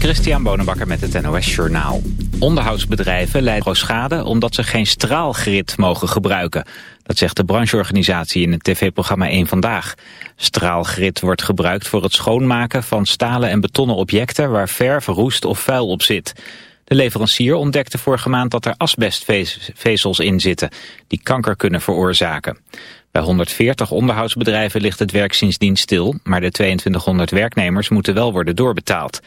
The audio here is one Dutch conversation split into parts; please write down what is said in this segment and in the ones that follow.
Christian Bonenbakker met het NOS Journaal. Onderhoudsbedrijven lijden schade omdat ze geen straalgrid mogen gebruiken. Dat zegt de brancheorganisatie in het tv-programma 1 Vandaag. Straalgrid wordt gebruikt voor het schoonmaken van stalen en betonnen objecten... waar verf, roest of vuil op zit. De leverancier ontdekte vorige maand dat er asbestvezels in zitten... die kanker kunnen veroorzaken. Bij 140 onderhoudsbedrijven ligt het werk sindsdien stil... maar de 2200 werknemers moeten wel worden doorbetaald.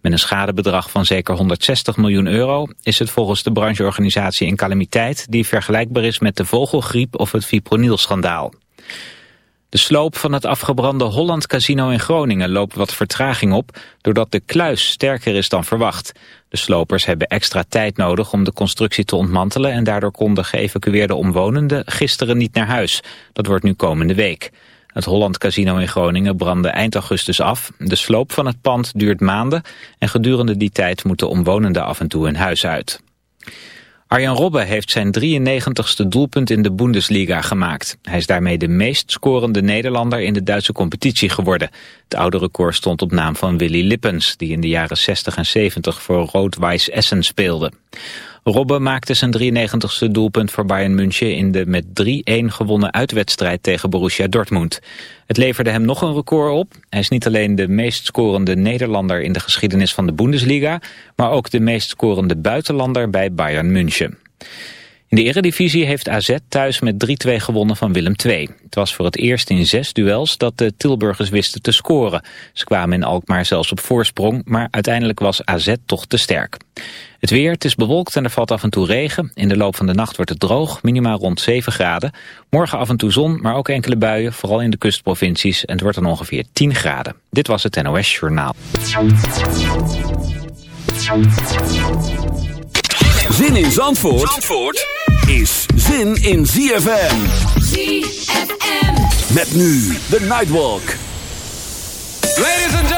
Met een schadebedrag van zeker 160 miljoen euro... is het volgens de brancheorganisatie een calamiteit... die vergelijkbaar is met de vogelgriep of het fipronilschandaal. De sloop van het afgebrande Holland Casino in Groningen loopt wat vertraging op... doordat de kluis sterker is dan verwacht. De slopers hebben extra tijd nodig om de constructie te ontmantelen... en daardoor konden geëvacueerde omwonenden gisteren niet naar huis. Dat wordt nu komende week. Het Holland Casino in Groningen brandde eind augustus af. De sloop van het pand duurt maanden... en gedurende die tijd moeten omwonenden af en toe hun huis uit. Arjan Robben heeft zijn 93ste doelpunt in de Bundesliga gemaakt. Hij is daarmee de meest scorende Nederlander in de Duitse competitie geworden. Het oude record stond op naam van Willy Lippens, die in de jaren 60 en 70 voor Rood-Weiss Essen speelde. Robben maakte zijn 93ste doelpunt voor Bayern München in de met 3-1 gewonnen uitwedstrijd tegen Borussia Dortmund. Het leverde hem nog een record op. Hij is niet alleen de meest scorende Nederlander in de geschiedenis van de Bundesliga, maar ook de meest scorende buitenlander bij Bayern München. In de eredivisie heeft AZ thuis met 3-2 gewonnen van Willem II. Het was voor het eerst in zes duels dat de Tilburgers wisten te scoren. Ze kwamen in Alkmaar zelfs op voorsprong, maar uiteindelijk was AZ toch te sterk. Het weer, het is bewolkt en er valt af en toe regen. In de loop van de nacht wordt het droog, minimaal rond 7 graden. Morgen af en toe zon, maar ook enkele buien, vooral in de kustprovincies. En het wordt dan ongeveer 10 graden. Dit was het NOS Journaal. Zin in Zandvoort, Zandvoort is zin in ZFM. ZFM. Met nu de Nightwalk. Ladies and gentlemen.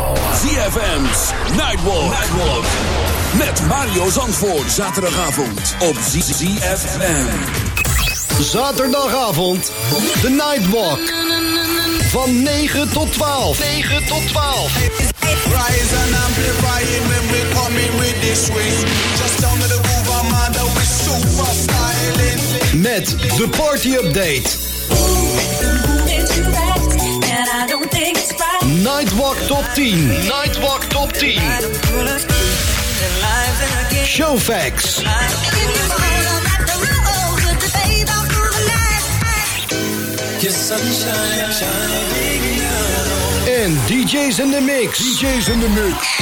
ZFM's Nightwalk. Nightwalk. Met Mario Zandvoort. Zaterdagavond op ZFM. Zaterdagavond, de Nightwalk. Van 9 tot 12. 9 tot 12. Rise and amplify it when we coming with this swing. Just down to the groove, I'm under with super styling. Met de party update. Nightwalk top 10. Nightwalk top 10. Showfax. En DJ's in the mix. DJ's in the mix.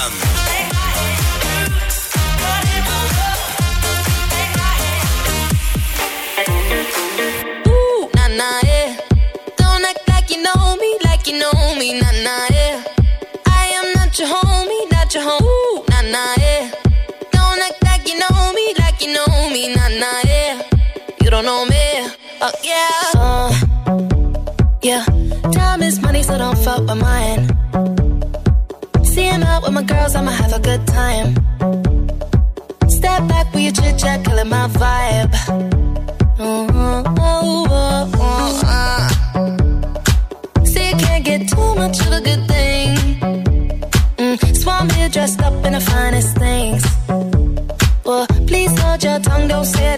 Girls, I'ma have a good time. Step back with your chit chat, killing my vibe. Mm, oh, oh, oh, uh. See, you can't get too much of a good thing. Mm, so here dressed up in the finest things. Well, please hold your tongue, don't say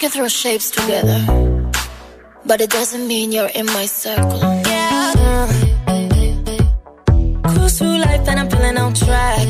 Can throw shapes together, but it doesn't mean you're in my circle. Yeah. Cruise through life and I'm feeling on track.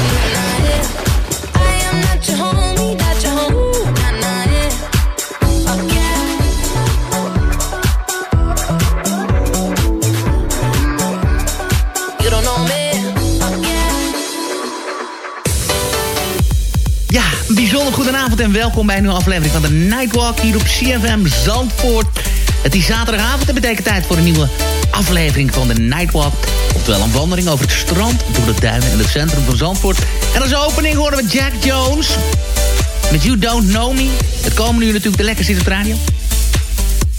en welkom bij een nieuwe aflevering van de Nightwalk hier op CFM Zandvoort. Het is zaterdagavond en betekent tijd voor een nieuwe aflevering van de Nightwalk. Oftewel een wandeling over het strand, door de duinen en het centrum van Zandvoort. En als opening horen we Jack Jones met You Don't Know Me. Het komende uur natuurlijk de lekkerste in het radio.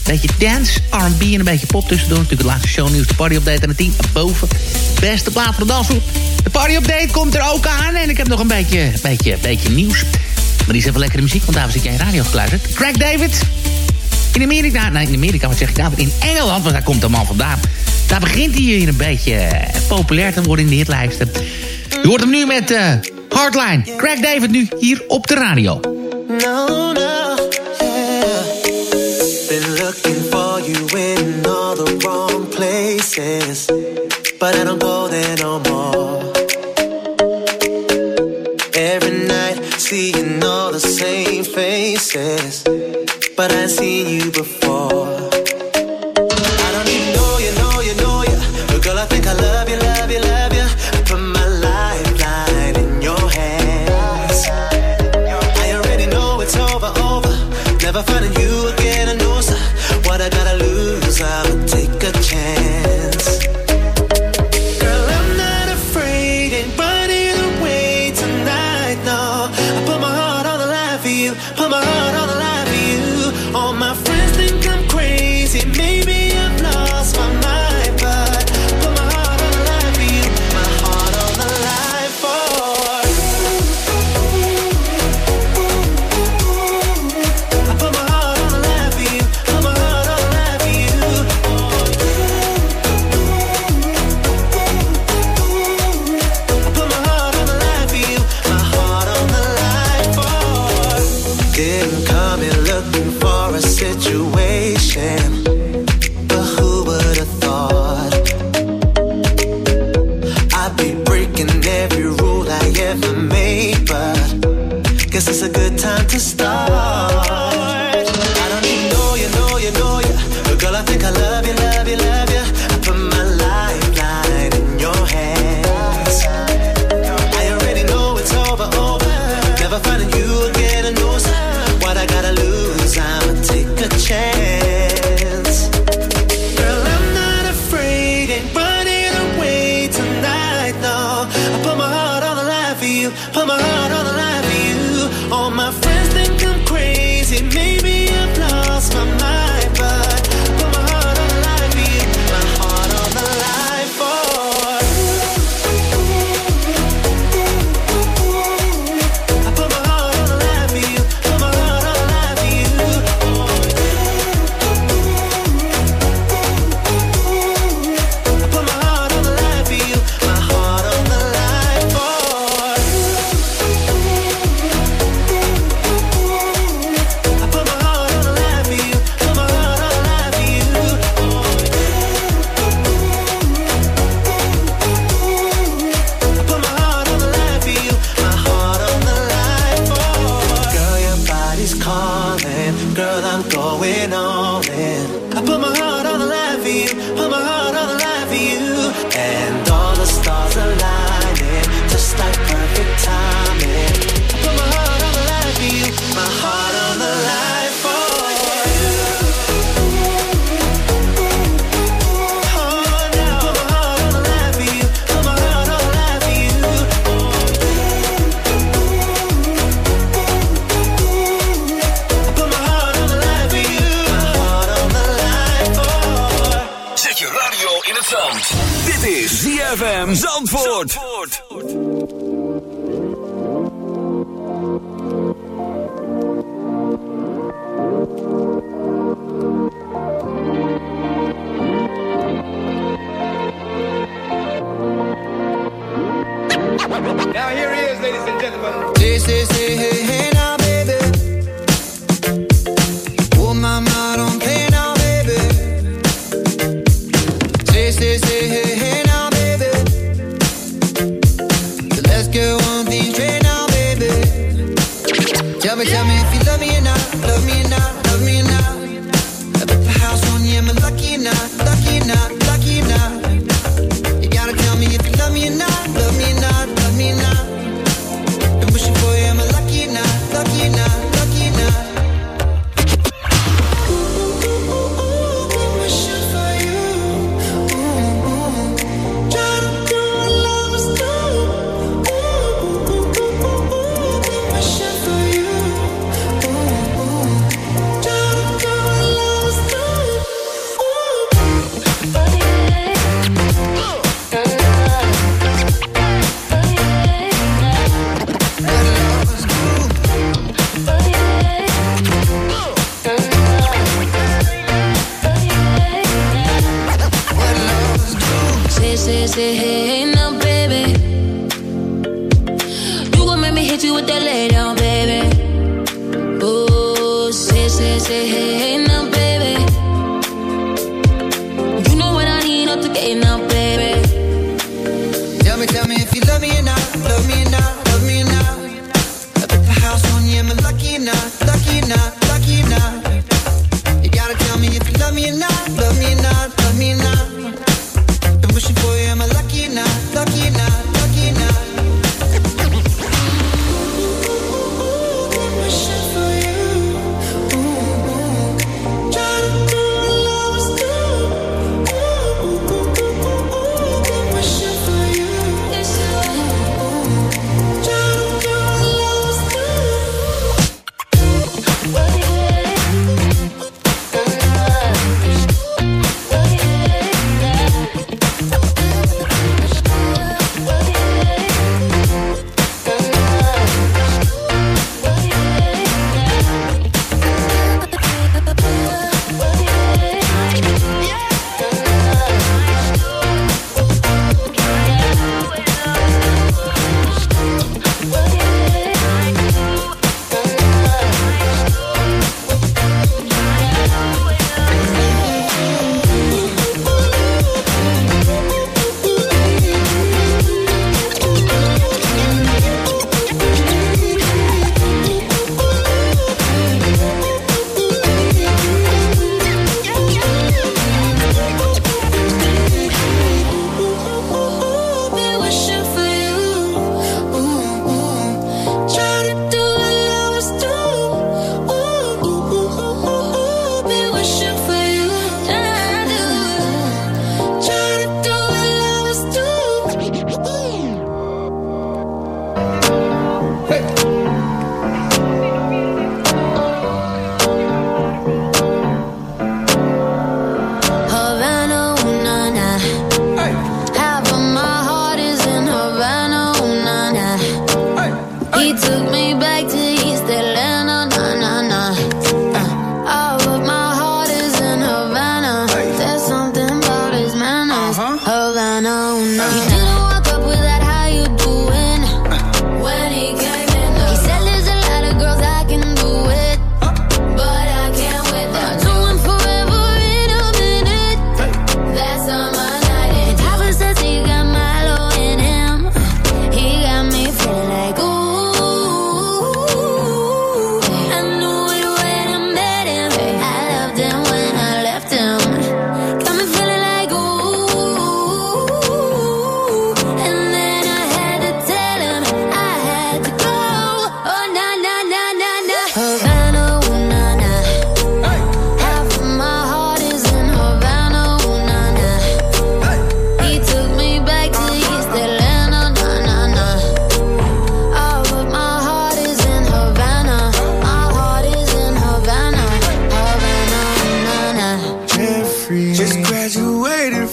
Beetje dance, R&B en een beetje pop tussendoor. Natuurlijk het laatste shownieuws, de party update en de 10 boven. Beste plaat voor de dansvloer. De party update komt er ook aan. En ik heb nog een beetje, beetje, beetje nieuws. Maar die is even lekkere muziek, want daar zit jij in radio gekluisterd. Craig David. In Amerika, nee in Amerika, wat zeg ik nou? In Engeland, want daar komt de man vandaan. Daar begint hij hier een beetje eh, populair te worden in de hitlijsten. Je hoort hem nu met eh, Hardline. Craig David nu hier op de radio. No, no. Been looking for you all the wrong places, but I don't go there no more. Seeing all the same faces, but I seen you before.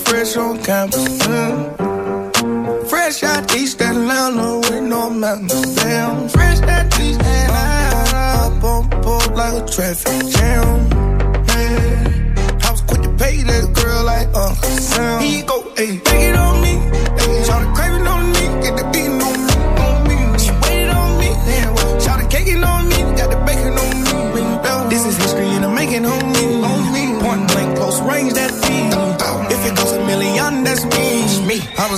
Fresh on campus. Mm. Fresh out East Atlanta with no mountains. Damn, fresh out East Atlanta. Up on board like a traffic jam. Man, I was quick to pay that girl like Uncle Sam. You go, ayy,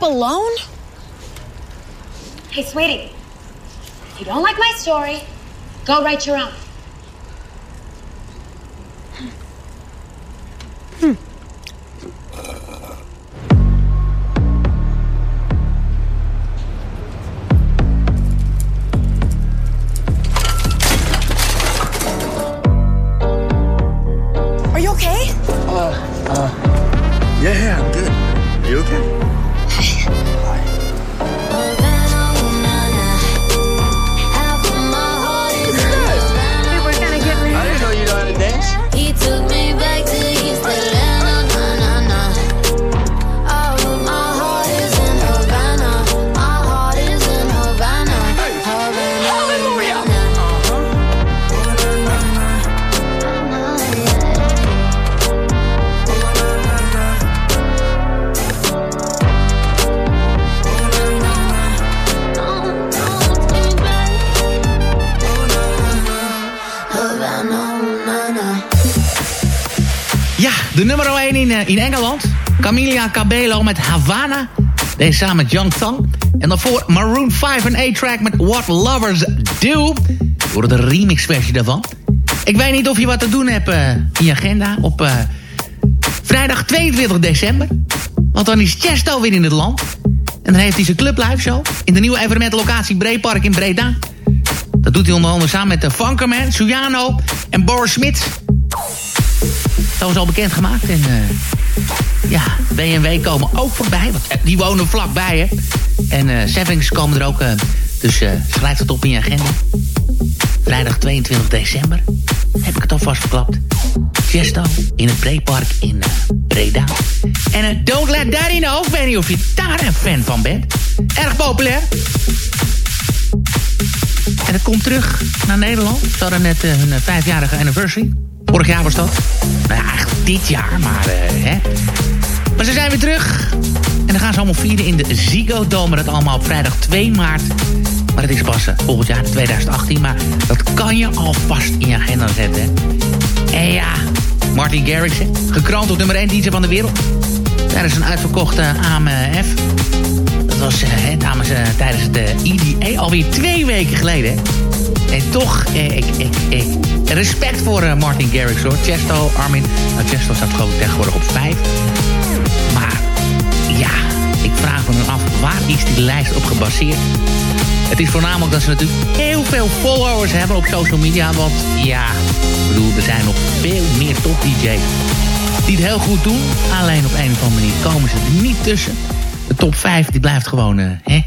up alone? Hey, sweetie. If you don't like my story, go write your own. Camila Cabello met Havana. Deze samen met Young Thang. En daarvoor Maroon 5 en A-Track met What Lovers Do. Door de remixversie daarvan. Ik weet niet of je wat te doen hebt eh, in je agenda op eh, vrijdag 22 december. Want dan is Chesto weer in het land. En dan heeft hij zijn club live show in de nieuwe evenementlocatie Breepark in Breda. Dat doet hij onder andere samen met de Funkerman, Suyano en Boris Smit. Dat was al bekend gemaakt. En eh, ja, BMW komen ook voorbij. Want eh, die wonen vlakbij, hè. En Savings komen er ook. eh, dus eh schrijf het op in je agenda. Vrijdag 22 december. Heb ik het alvast verklapt. Chesto in het Prepark in Breda. En Don't Let Daddy Know. Ik weet niet of je daar een fan van bent. Erg populair. En het komt terug naar Nederland. Ze hadden net hun vijfjarige anniversary. Vorig jaar was dat. Nou ja, eigenlijk dit jaar, maar hè. Maar ze zijn weer terug. En dan gaan ze allemaal vieren in de Ziggo Dome. Dat allemaal op vrijdag 2 maart. Maar het is pas eh, volgend jaar, 2018. Maar dat kan je alvast in je agenda zetten. En ja, Martin Garrix, hè, gekroond tot nummer 1 DJ van de wereld. Tijdens een uitverkochte AMF. Dat was eh, hè, dames, eh, tijdens eh, EDA alweer twee weken geleden. En toch, eh, ik, ik, ik, respect voor Martin Garrix hoor. Chesto, Armin. Nou, Chesto staat geloof ik tegenwoordig op 5. Ja, ik vraag me dan af, waar is die lijst op gebaseerd? Het is voornamelijk dat ze natuurlijk heel veel followers hebben op social media. Want ja, ik bedoel, er zijn nog veel meer top DJ's die het heel goed doen. Alleen op een of andere manier komen ze er niet tussen. De top 5 die blijft gewoon, eh, hè,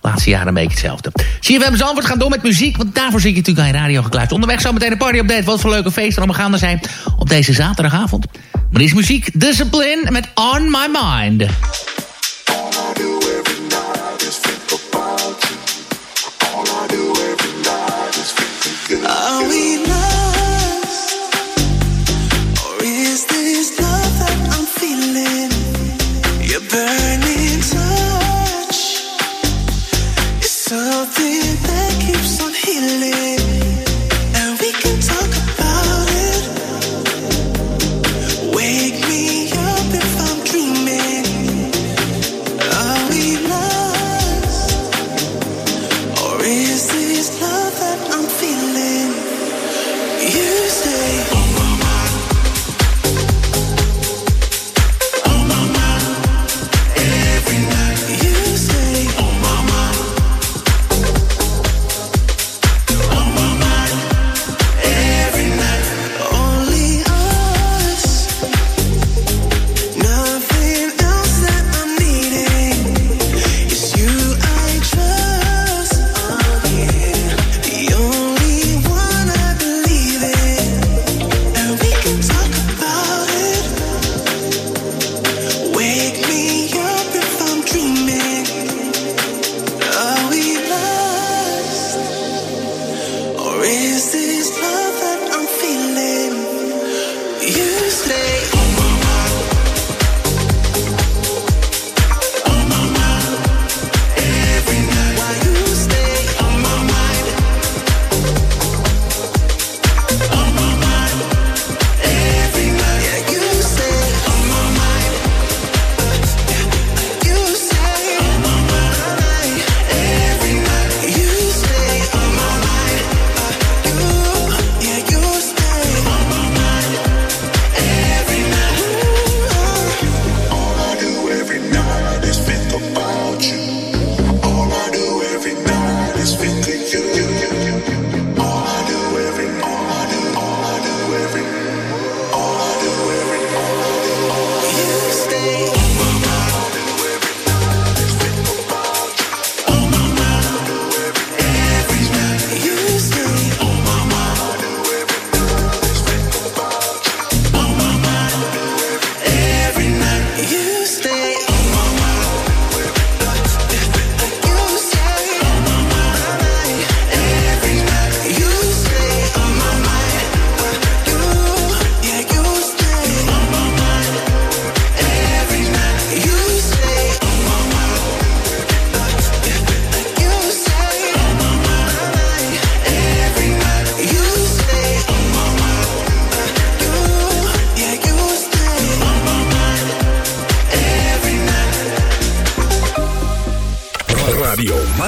laatste jaren een beetje hetzelfde. CFM Zandvoort gaan door met muziek, want daarvoor zit je natuurlijk aan je radio gekluisterd. Onderweg zo meteen een party update. Wat voor leuke feesten allemaal gaande zijn op deze zaterdagavond. Maar is muziek Discipline met On My Mind.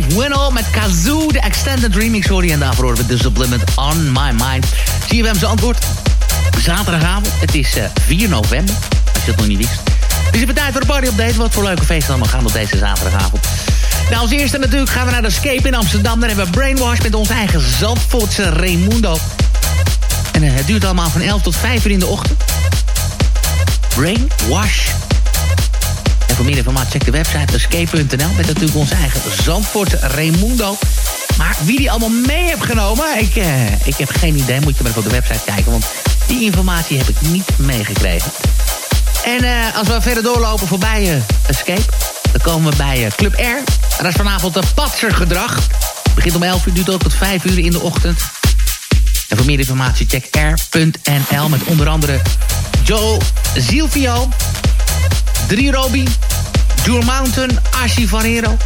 Dave Winnell met Kazoo, de Extended Remix, sorry. En daarvoor horen we The On My Mind. Zie je hem zijn antwoord? Zaterdagavond, het is uh, 4 november, als je het nog niet wist. Dus even tijd voor de party update. Wat voor leuke feesten allemaal gaan op deze zaterdagavond. Nou, als eerste natuurlijk gaan we naar de Escape in Amsterdam. Daar hebben we Brainwash met onze eigen Zandvoortse Raimundo. En uh, het duurt allemaal van 11 tot 5 uur in de ochtend. Brainwash. En voor meer informatie check de website escape.nl. Met natuurlijk onze eigen Zandvoortse Raimundo. Maar wie die allemaal mee heeft genomen, ik, uh, ik heb geen idee. Moet je maar even op de website kijken, want die informatie heb ik niet meegekregen. En uh, als we verder doorlopen voorbij uh, Escape... dan komen we bij uh, Club R. En dat is vanavond een patsergedrag. Begint om 11 uur, duurt ook tot 5 uur in de ochtend. En voor meer informatie check r.nl... met onder andere Joe Zilvio... Drie Roby... Jure Mountain, Ashi Varero...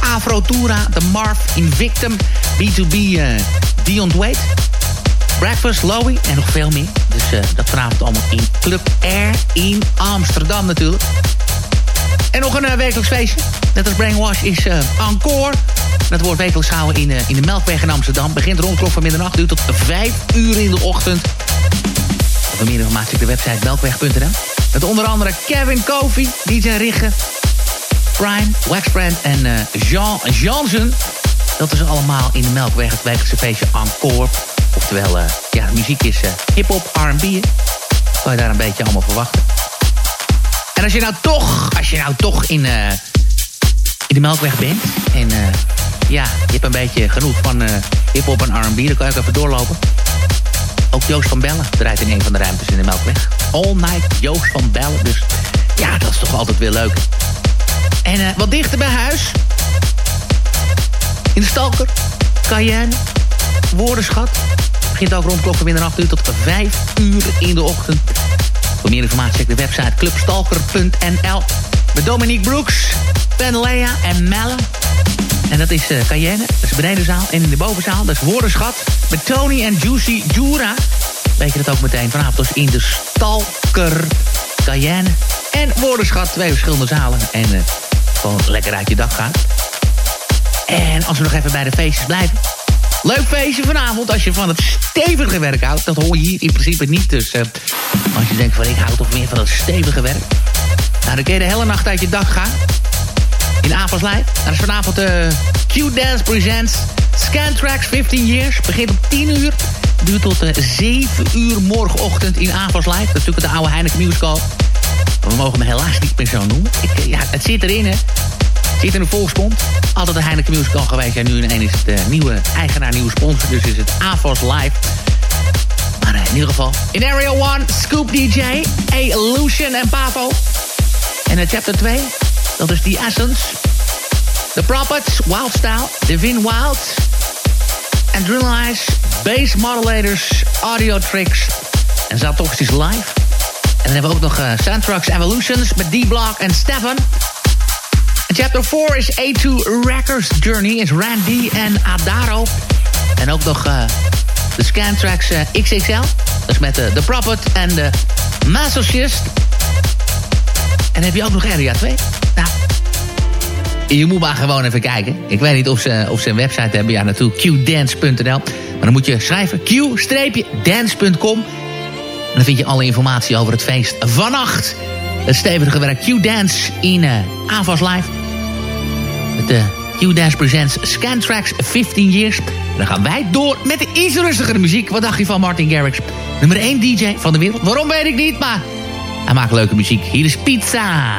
Afro Tura, The Marv, Invictum... B2B, Dion Wade... Breakfast, Lowy en nog veel meer. Dus uh, dat vanavond allemaal in Club Air in Amsterdam natuurlijk. En nog een uh, wekelijks feestje. Net als Brainwash is uh, Encore. Dat wordt wekelijks gehouden in, in de Melkweg in Amsterdam. Begint rond klok van middernacht, duurt tot 5 uur in de ochtend. Voor meer informatie op de website melkweg.nl. Met onder andere Kevin Kofi, DJ Rigge, Prime, Waxbrand en Jean Jansen. Dat is allemaal in de Melkweg, het wekelijkse feestje Encore. Oftewel, uh, ja, muziek is uh, hip-hop, RB. Kan je daar een beetje allemaal verwachten. En als je nou toch, als je nou toch in, uh, in de Melkweg bent. En ja, je hebt een beetje genoeg van hip-hop en RB. Dan kan je ook even doorlopen. Ook Joost van Bellen draait in een van de ruimtes in de Melkweg. All night Joost van Bellen. Dus ja, dat is toch altijd weer leuk. En wat dichter bij huis. In de Stalker. Cayenne. Woordenschat. Begint ook rond klok van middernacht uur tot 5 uur in de ochtend. Voor meer informatie check de website clubstalker.nl. Met Dominique Brooks, Ben Lea en Melle. En dat is uh, Cayenne, dat is de benedenzaal. En in de bovenzaal, dat is Woordenschat. Met Tony en Juicy Jura. Weet je dat ook meteen vanavond dus in de Stalker Cayenne. En Woordenschat, twee verschillende zalen. En uh, gewoon lekker uit je dag gaan. En als we nog even bij de feestjes blijven... Leuk feestje vanavond als je van het stevige werk houdt. Dat hoor je hier in principe niet. Dus uh, als je denkt van ik hou toch meer van het stevige werk. Nou, dan kun je de hele nacht uit je dag gaan. In Avalslijk. Dat is vanavond de uh, Q-Dance Presents Scantrax 15 Years. Begint om 10 uur. Duurt tot uh, 7 uur morgenochtend in Avalslijk. Dat is natuurlijk de oude Heineken Musical. We mogen hem helaas niet meer zo noemen. Ik, ja, het zit erin, hè. Zit in de volksmond. Altijd de Heineken Musical geweest. En nu ineens is het de nieuwe eigenaar, nieuwe sponsor. Dus is het AVOS Live. Maar in ieder geval. In Area 1, Scoop DJ, A. Lucian en Pavo. En in chapter 2, dat is The Essence. The Prophets, Wild Style, Wild. Adrenalize, Bass Modulators, Audio Tricks. En Zatoxisch Live. En dan hebben we ook nog uh, Soundtracks Evolutions met D-Block en Stefan. En chapter 4 is A2 Records Journey. Is Randy en Adaro. En ook nog uh, de Scantracks uh, XXL. Dat is met uh, The Prophet en de Masochist. En dan heb je ook nog Area 2. Je moet maar gewoon even kijken. Ik weet niet of ze, of ze een website hebben. Ja, natuurlijk qdance.nl. Maar dan moet je schrijven q-dance.com. En dan vind je alle informatie over het feest vannacht. Het stevige werk Q-Dance in uh, Avas Live. Met de Q-Dance Presents Scantrax 15 Years. En dan gaan wij door met de iets rustigere muziek. Wat dacht je van Martin Garrix? Nummer 1 DJ van de wereld. Waarom weet ik niet, maar hij maakt leuke muziek. Hier is Pizza.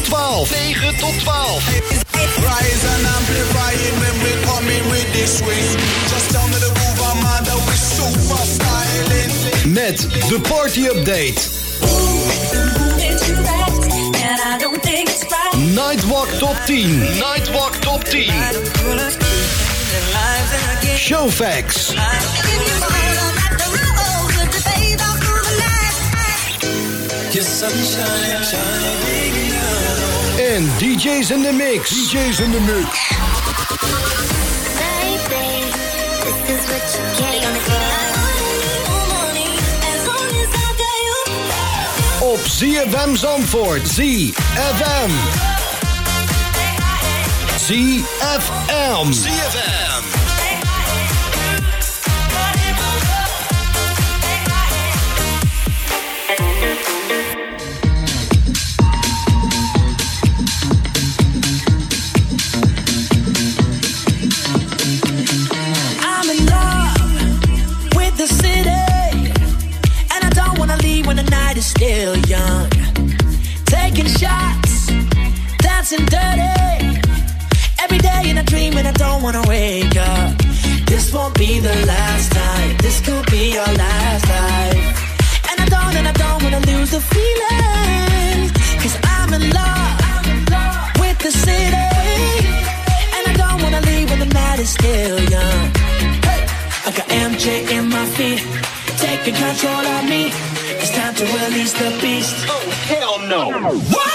Tot 12. 9 tot 12. Rise and amplify it when we come in with this swing. Just down to the groove, I'm styling. Met de party update. Nightwalk top 10. Nightwalk top 10. Showfax. En DJ's in the mix. DJ's in the mix. Op ZFM Zandvoort. ZFM. ZFM. ZFM. What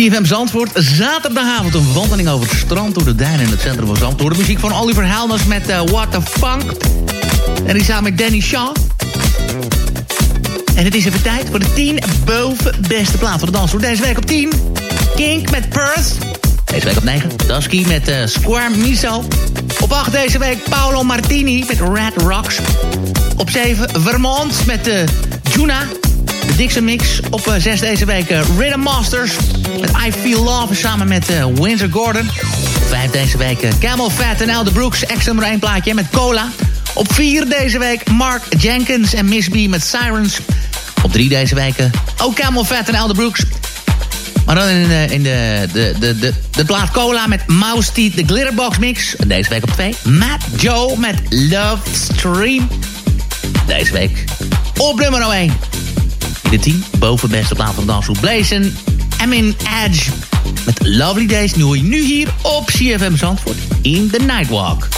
CFM Zandvoort, zaterdagavond een wandeling over het strand door de duinen in het centrum van Zandvoort. De muziek van Oliver Helmers met eh, What the Funk. En die samen met Danny Shaw. En het is even tijd voor de 10 boven beste plaat van de dansvloer. Deze week op 10, Kink met Perth. Deze week op 9, Dusky met eh, Square Miso. Op 8 deze week Paolo Martini met Red Rocks. Op 7 Vermont met uh, Juna. De Dixon Mix. Op 6 deze week uh, Rhythm Masters. Met I Feel Love samen met uh, Windsor Gordon. Op 5 deze week uh, Camel Fat en Elder Brooks. Extra nummer 1 plaatje met Cola. Op 4 deze week Mark Jenkins en Miss B met Sirens. Op 3 deze week ook Camel Fat en Elder Brooks. Maar dan in, de, in de, de, de, de, de plaat Cola met Mouse Teeth, de Glitterbox Mix. Deze week op 2 Matt Joe met Love Stream. Deze week op nummer 1 in de 10. Boven beste plaat van de dansgroep Blazen. Emin Edge. Met Lovely Days. Nu nu hier op CFM Zandvoort in The Nightwalk.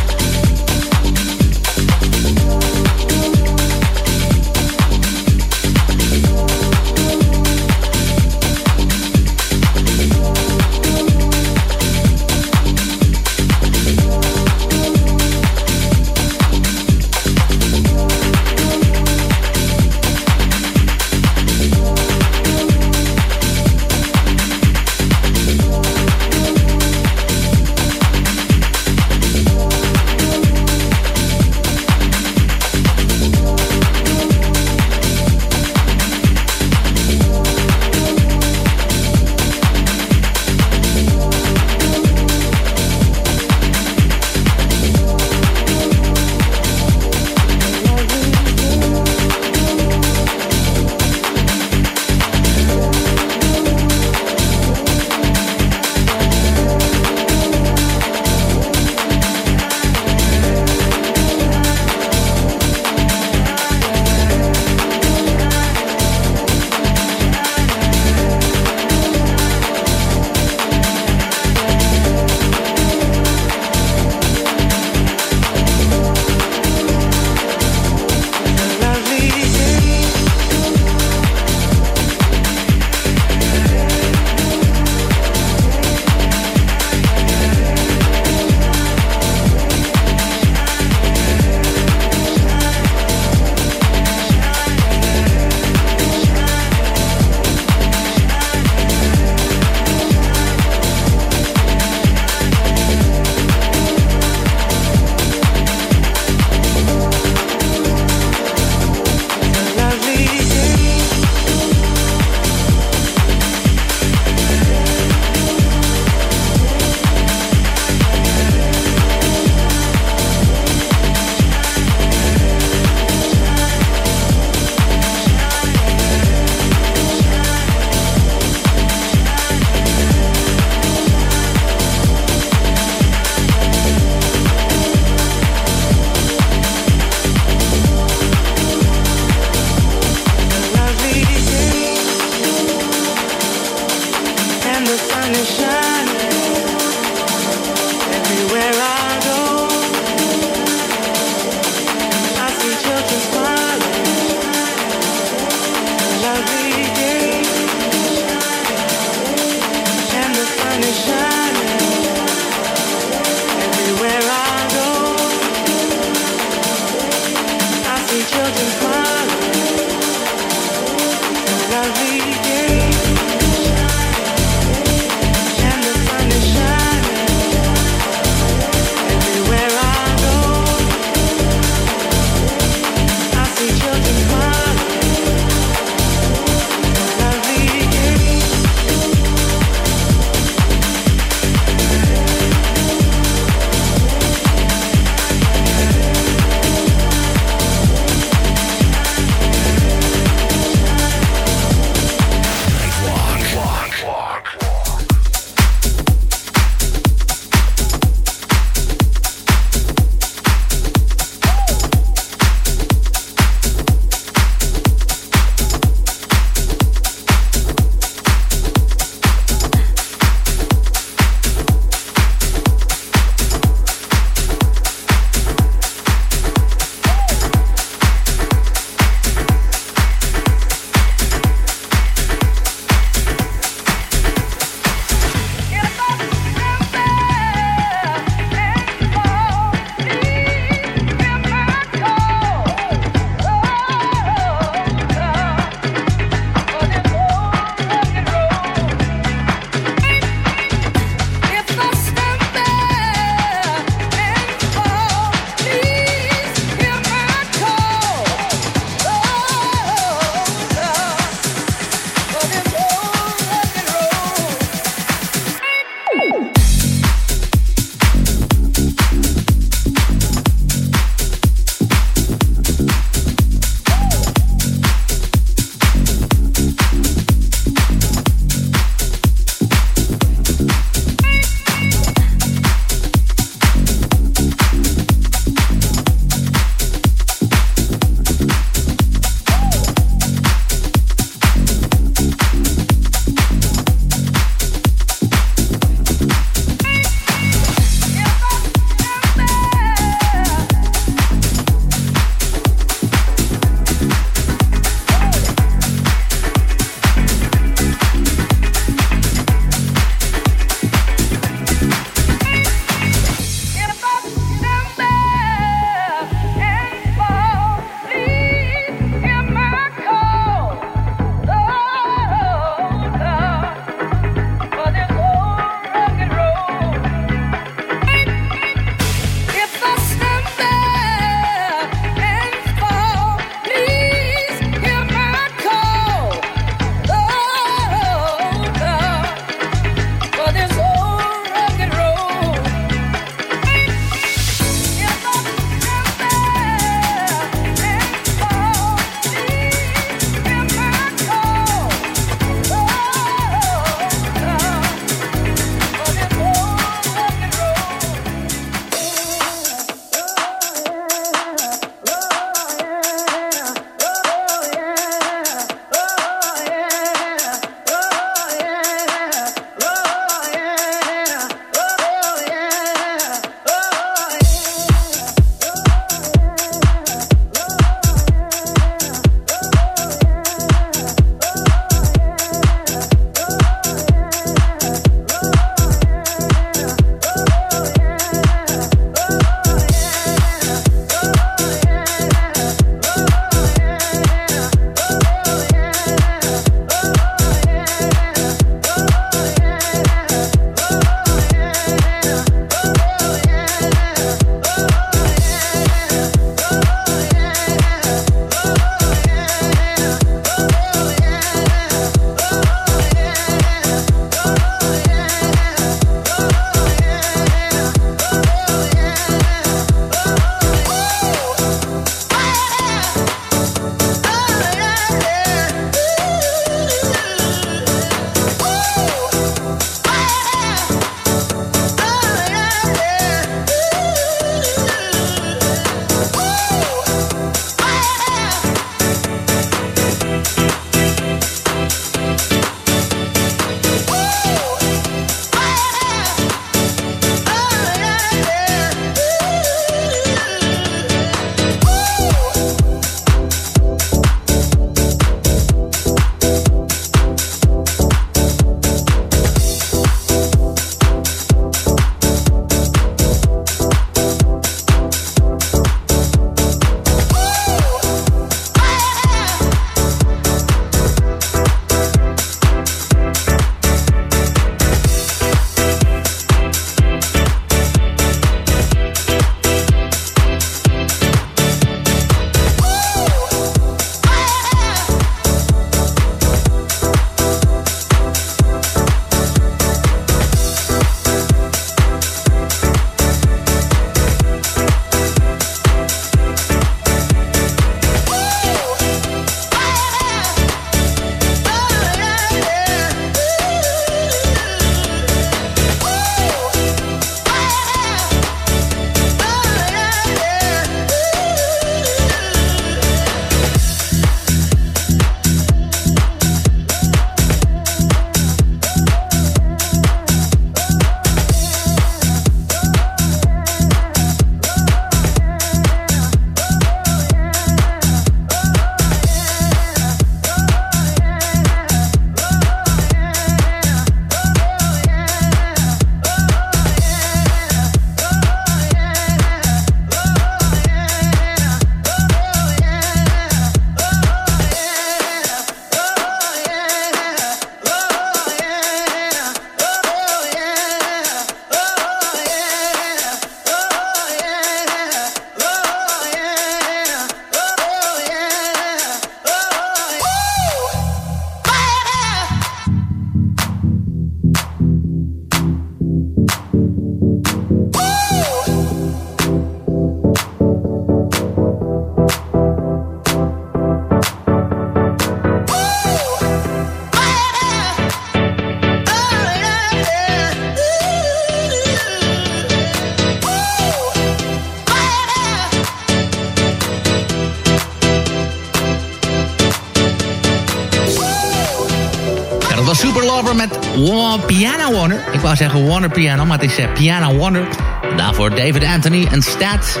Piano Wonder. Ik wou zeggen Wonder Piano, maar het is uh, Piano Wonder. Daarvoor David Anthony en Stat.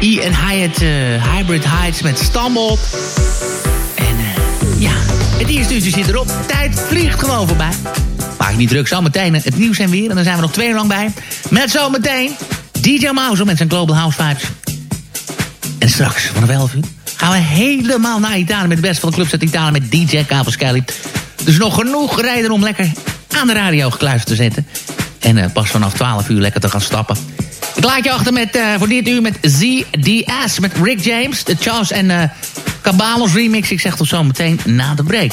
E en Hyatt, uh, Hybrid Heights met Stambold. En uh, ja, het eerste uurtje zit erop. Tijd vliegt gewoon voorbij. Maak niet druk, zometeen het nieuws en weer. En dan zijn we nog twee lang bij. Met zometeen DJ Mouse met zijn Global House Vibes. En straks vanaf 11 uur gaan we helemaal naar Italië... met de beste van de clubs uit Italië met DJ Cavaschelli. Dus nog genoeg rijden om lekker aan de radio gekluisterd te zetten. En uh, pas vanaf 12 uur lekker te gaan stappen. Ik laat je achter met, uh, voor dit uur met ZDS, met Rick James, de Charles en uh, Cabalos remix. Ik zeg tot zo meteen na de break.